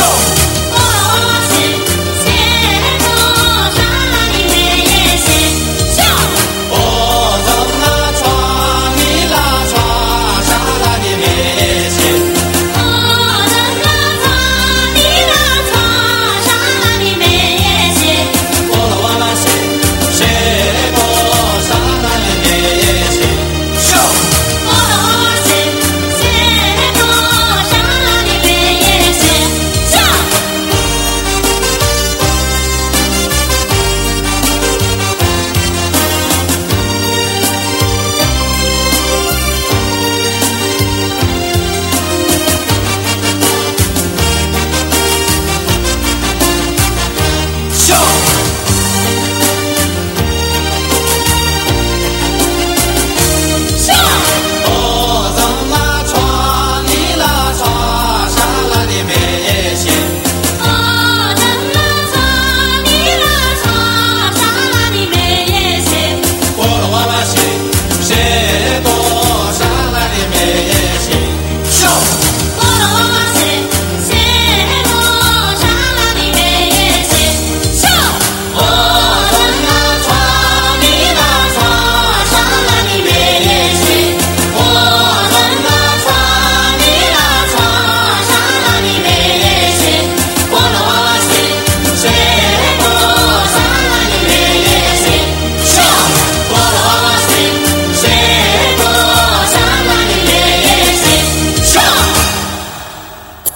show.